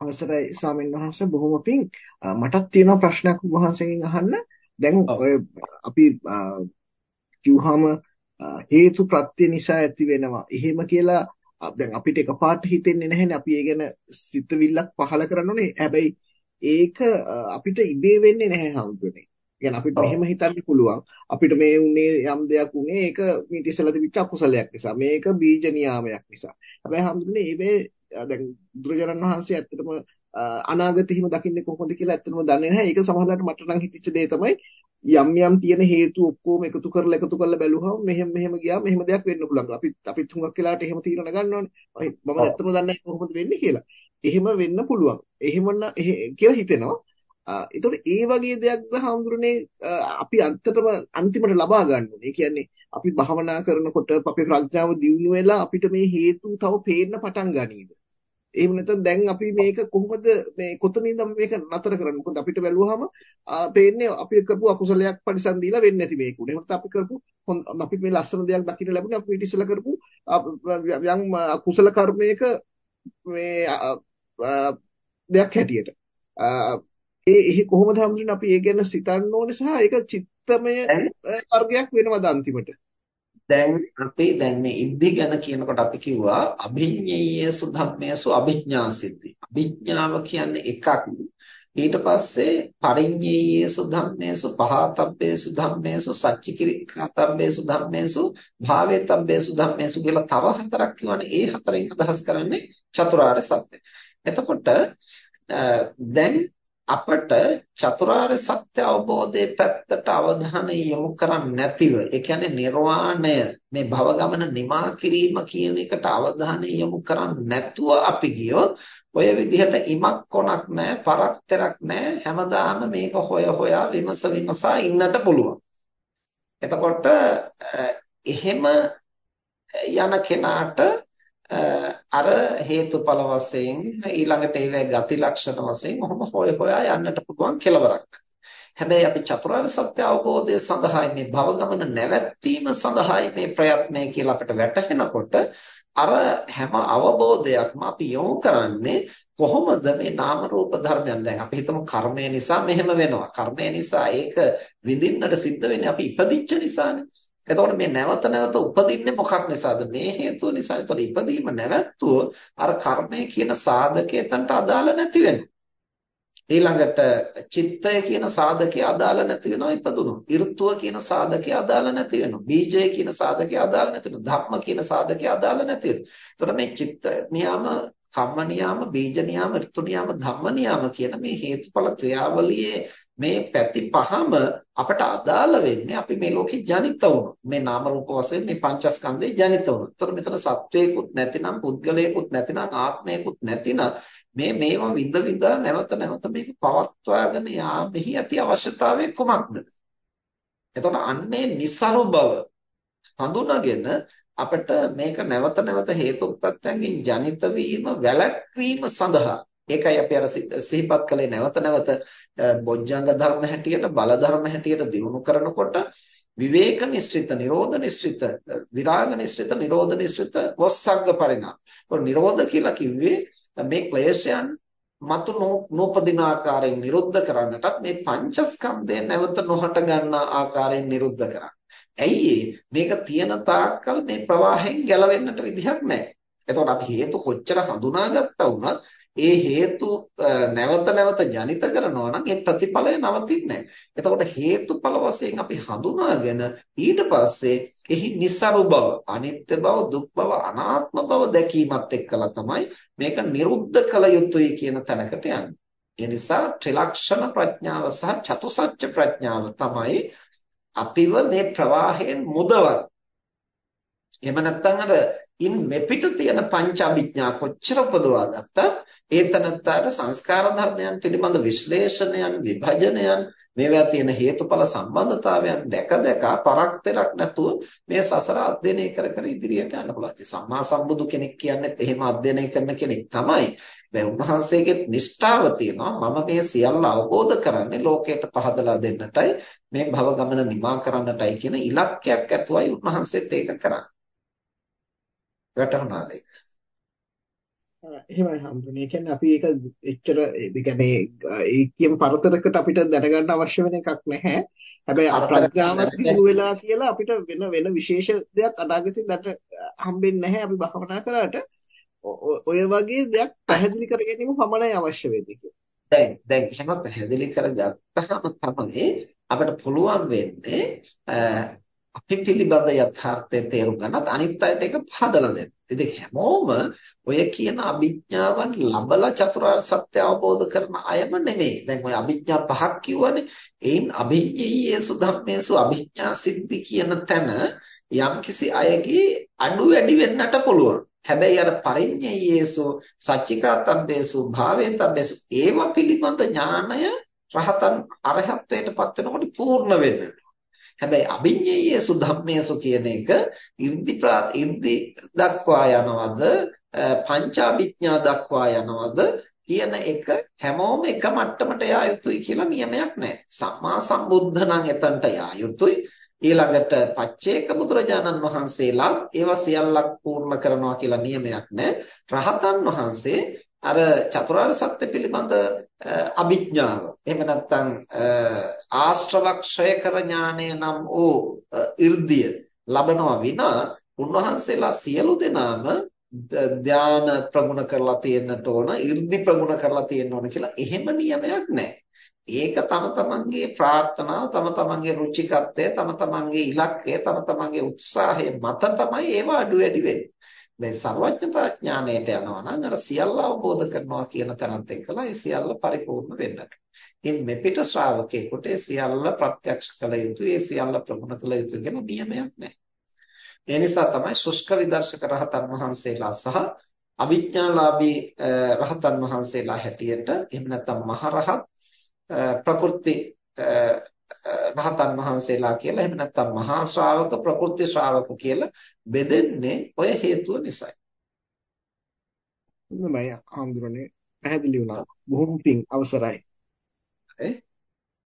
අවසරයි ස්වාමීන් වහන්සේ. බොහොම පිං මටත් තියෙනවා ප්‍රශ්නයක් වහන්සේගෙන් අහන්න. දැන් ඔය අපි කිව්වහම හේතු ප්‍රත්‍ය නිසා ඇති වෙනවා. එහෙම කියලා දැන් අපිට එකපාරට හිතෙන්නේ නැහැනේ. අපි ඒ ගැන සිතවිල්ලක් පහල කරන්න ඕනේ. හැබැයි ඒක අපිට ඉබේ වෙන්නේ නැහැ හම්තුනේ කියන්නේ අපිට මෙහෙම හිතන්න පුළුවන් අපිට මේ උනේ යම් දෙයක් උනේ ඒක මේ ඉතිසලා තිබිච්ච අකුසලයක් නිසා මේක බීජ නියාමයක් නිසා හැබැයි හම්තුනේ ඒ දැන් බුදුරජාණන් වහන්සේ ඇත්තටම අනාගතෙ හිම දකින්නේ කොහොමද කියලා ඇත්තටම දන්නේ නැහැ. ඒක සමහරවිට මට නම් හිතෙච්ච දේ තමයි යම් යම් තියෙන හේතු ඔක්කොම එකතු කරලා එකතු කරලා බැලුවහම මෙහෙම මෙහෙම ගියාම මෙහෙම දෙයක් වෙන්න පුළුවන්. අපි අපිත් හුඟක් වෙලාවට එහෙම තීරණ ගන්නවනේ. මම ඇත්තටම දන්නේ නැහැ කොහොමද වෙන්නේ කියලා. එහෙම වෙන්න පුළුවන්. එහෙමන කියලා හිතෙනවා. ඒතකොට ඒ වගේ දෙයක්ද හඳුරන්නේ අපි අන්තිමටම අන්තිමට ලබා ගන්න ඕනේ. ඒ කියන්නේ අපි භවනා කරනකොට අපේ ප්‍රඥාව දියුණු වෙලා අපිට මේ හේතු තව පේන්න පටන් ගනීද? එහෙම නැත්නම් දැන් අපි මේක කොහොමද මේ කොතනින්ද අපි මේක නතර කරන්නේ? මොකද අපිට බැලුවාම පේන්නේ අපි කරපු අකුසලයක් පරිසම් දීලා වෙන්නේ නැති මේක උනේ. එහෙනම් අපි කරපු අපි මේ ලස්සන දෙයක් දකින්න ලැබුණේ අපි ඊට ඉස්සෙල්ලා කරපු යම් කුසල කර්මයක මේ දෙයක් හැටියට. ඒ කොහොමද හම්බුනේ? අපි ඒ ගැන සිතන්න ඕනේ සහ ඒක චිත්තමය වර්ගයක් වෙනවද අන්තිමට? දැන් අපි දැන් මේ ඉද්ධි ගැන කියනකොට අපි කිව්වා අභිඤ්ඤේයසු ධම්මේසු අභිඥාසිද්ධි අභිඥාව කියන්නේ එකක්. ඊට පස්සේ පරිඤ්ඤේයසු ධම්මේසු පහතබ්බේසු ධම්මේසු සච්චිකිරිකතබ්බේසු ධම්මේසු භාවේතබ්බේසු ධම්මේසු කියලා තව හතරක් කියවනේ ඒ හතරෙන් අදහස් කරන්නේ චතුරාර්ය සත්‍ය. එතකොට දැන් අපට චතුරාර්ය සත්‍ය අවබෝධයේ පැත්තට අවධානය යොමු කරන්නේ නැතිව ඒ කියන්නේ නිර්වාණය මේ භව ගමන නිමා කිරීම කියන එකට අවධානය යොමු කරන්නේ නැතුව අපි ගියොත් ඔය විදිහට ඉමක් කොනක් නැහැ පරක්තරක් නැහැ හැමදාම මේක හොය හොයා විමස විමසා ඉන්නට පුළුවන්. එතකොට එහෙම යන කෙනාට අර හේතුඵල වශයෙන් ඊළඟට ඒවැ ගති ලක්ෂණ වශයෙන් ඔහොම හොය හොයා යන්නට පුළුවන් කෙලවරක්. හැබැයි අපි චතුරාර්ය සත්‍ය අවබෝධය සඳහායි මේ භව ගමන නැවැත්වීම සඳහායි මේ ප්‍රයත්නය කියලා අපිට වැටහෙනකොට අර හැම අවබෝධයක්ම අපි යොමු කරන්නේ කොහොමද මේ නාම රූප ධර්මයන්? දැන් අපි හිතමු කර්මය නිසා මෙහෙම වෙනවා. කර්මය නිසා ඒක විඳින්නට සිද්ධ වෙන්නේ අපි ඉපදිච්ච නිසානේ. එතකොට මේ නැවත නැවත උපදින්නේ මොකක් නිසාද? මේ හේතුව නිසා. එතකොට ඉපදීම නැවැත්තුව අර කර්මය කියන සාධකය එතනට අදාළ නැති වෙනවා. ඊළඟට චිත්තය කියන සාධකය අදාළ නැති වෙනවා ඉපදුනොත්. ඍතුව කියන සාධකය අදාළ නැති වෙනවා. බීජය කියන සාධකය අදාළ නැති වෙනවා. ධම්ම කියන සාධකය අදාළ නැති වෙනවා. එතකොට මේ චිත්ත නියම කම්ම නියාම බීජ නියාම ඍතු නියාම ධම්ම නියාම කියන මේ හේතුඵල ක්‍රියාවලියේ මේ පැති පහම අපට අදාළ වෙන්නේ අපි මේ ලෝකේ ජනිත වුණොත් මේ නාම රූප වශයෙන් මේ පංචස්කන්ධේ ජනිත වුණොත්. ඒතර මෙතන සත්වයකුත් නැතිනම් පුද්ගලයෙකුත් නැතිනම් ආත්මයකුත් නැතිනම් මේ මේවා විඳ විඳ නැවත නැවත මේක පවත්වාගෙන යාමෙහි ඇති අවශ්‍යතාවය කුමක්ද? එතකොට අන්නේ નિසරු බව හඳුනාගෙන අපිට මේක නැවත නැවත හේතුප්‍රත්‍යයෙන් ජනිත වීම වැළැක්වීම සඳහා ඒකයි අපි අර සිහිපත් කළේ නැවත නැවත බොජ්ජංග ධර්ම හැටියට බල ධර්ම හැටියට දිනු කරනකොට විවේක නිශ්චිත නිරෝධ නිශ්චිත විරාග නිශ්චිත නිරෝධ නිශ්චිත වස්සග්ග පරිණාම. ඒක නිරෝධ කියලා කිව්වේ මේ ක්ලේශයන් මතු නූපදින ආකාරයෙන් නිරුද්ධ කරන්නටත් මේ පංචස්කන්ධය නැවත නොහට ගන්නා ආකාරයෙන් නිරුද්ධ කරන්න. ඇයි මේක තියෙන තාක්කල් මේ ප්‍රවාහයෙන් ගැලවෙන්නට විදිහක් නැහැ. එතකොට අපි හේතු කොච්චර හඳුනාගත්තා වුණත් ඒ හේතු නැවත නැවත ජනිත කරනවා නම් ඒ ප්‍රතිඵලය නවතින්නේ නැහැ. එතකොට හේතුඵල වශයෙන් අපි හඳුනාගෙන ඊට පස්සේ එහි નિසරු බව, අනිත්‍ය බව, දුක් බව, අනාත්ම බව දැකීමත් එක්කලා තමයි මේක නිරුද්ධ කළ යුතුයි කියන තැනකට යන්නේ. ඒ නිසා ත්‍රිලක්ෂණ ප්‍රඥාව සහ චතුසත්‍ය ප්‍රඥාව තමයි අපිව මේ ප්‍රවාහයෙන් මුදවන්නේ. එහෙම නැත්නම් අර ඉන් මෙපිට තියෙන පංච අභිඥා කොච්චර උපදවා ගත්තත් ඒ තනත්තාට සංස්කාර ධර්මයන් පිළිබඳ විශ්ලේෂණයන් විභජනයන් මේවා තියෙන හේතුඵල සම්බන්ධතාවයන් දැක දැක පරක්තරක් නැතුව මේ සසර අධ්‍යයනය කර කර ඉදිරියට යන්න පුළුවන්. සම්මා සම්බුදු කෙනෙක් කියන්නේත් එහෙම අධ්‍යයනය කරන කෙනෙක් තමයි. දැන් උන්වහන්සේගේ නිෂ්ඨාව තියෙනවා මම මේ සියල්ල අවබෝධ කරන්නේ ලෝකයට පහදලා දෙන්නටයි මේ භව ගමන නිමා කරන්නටයි කියන ඉලක්කයක් ඇතුවයි උන්වහන්සේත් ඒක කරන්නේ. වැටහුණාද ඒක? එහෙමයි හම්බුනේ. ඒ කියන්නේ අපි ඒක එච්චර ඒ කියන්නේ ඒ කියන පරතරයකට අපිට දැනගන්න අවශ්‍ය වෙන එකක් නැහැ. හැබැයි ප්‍රඥාවක් දිනු වෙලා කියලා අපිට වෙන වෙන විශේෂ දෙයක් අනාගතේ දැක හම්බෙන්නේ නැහැ අපි භවනා කරාට. ඔය වගේ දෙයක් පැහැදිලි කර ගැනීම පමණයි අවශ්‍ය වෙන්නේ. දැන් දැන් එහෙම පැහැදිලි කරගත්තාම තමයි අපිට පුළුවන් වෙන්නේ අපි පිළිබඳ යථාර්ථය තේරුම් ගන්නත් අනිත් අයට ඒක පහදලා දෙන්න. ඉතින් හැමෝම ඔය කියන අභිඥාවන් ලබලා චතුරාර්ය සත්‍ය අවබෝධ කරන අයම නෙමෙයි. දැන් ඔය අභිඥා පහක් කිව්වනේ. ඒන් අභිඤ්ඤේයේසු ධම්මේසු අභිඥා සිද්ධි කියන තැන යම්කිසි අයගේ අඩු වැඩි වෙන්නට පුළුවන්. හැබැයි අර පරිඤ්ඤේයේසු සච්චිකාතබ්බේසු භාවේතබ්බේසු ඒව පිළිබඳ ඥාණය රහතන් අරහත්ත්වයට පත් වෙනකොට පූර්ණ වෙන්න. හැබැයි අභිඤ්ඤේයසු ධම්මේසු කියන එක ඉර්ධි ඉර්ධි දක්වා යනවද පංචාභිඥා දක්වා යනවද කියන එක හැමෝම එක මට්ටමට යා යුතුයි කියලා නියමයක් නැහැ. සම්මා සම්බුද්ධ නම් එතනට යා යුතුයි. ඊළඟට පච්චේක බුදුරජාණන් වහන්සේලා ඒවා සියල්ලක් පූර්ණ කරනවා කියලා නියමයක් නැහැ. රහතන් වහන්සේ අර චතුරාර්ය සත්‍ය පිළිබඳ අභිඥාව එහෙම නැත්නම් ආශ්‍රවක්ෂය කර ඥානය නම් ඕ 이르දිය ලබනවා විනා උන්වහන්සේලා සියලු දෙනාම ධාන ප්‍රගුණ කරලා තියෙන්නට ඕන 이르දි ප්‍රගුණ කරලා තියෙන්න ඕන කියලා එහෙම නියමයක් නැහැ. ඒක තම තමන්ගේ ප්‍රාර්ථනාව තම තමන්ගේ රුචිකත්වය තම තමන්ගේ ඉලක්කය තම තමන්ගේ උත්සාහය මත තමයි ඒවා අඩු වැඩි වෙන්නේ. මේ සර්වඥතා ඥාණයට යනවා නම් අර සියල්ල අවබෝධ කරනවා කියන තැනත් එක්කලා ඒ සියල්ල පරිපූර්ණ වෙන්නට. ඉතින් මෙපිට ශ්‍රාවකයෙකුට ඒ සියල්ල ප්‍රත්‍යක්ෂ කළ යුතුයි, ඒ සියල්ල ප්‍රගුණ කළ යුතුයි කියන නියමයක් නැහැ. ඒ නිසා තමයි ශුෂ්ක විදර්ශක රහතන් වහන්සේලා සහ අවිඥාලාභී රහතන් වහන්සේලා හැටියට එහෙම නැත්නම් මහරහත් ප්‍රකෘති රහතන් වහන්සේලා කියලා එහෙම නැත්නම් මහා ශ්‍රාවක ප්‍රකෘති ශ්‍රාවක කියලා බෙදෙන්නේ ඔය හේතුව නිසායි. හොඳයි හාමුදුරනේ පැහැදිලි වුණා. බොහොම පිං අවසරයි. ඒ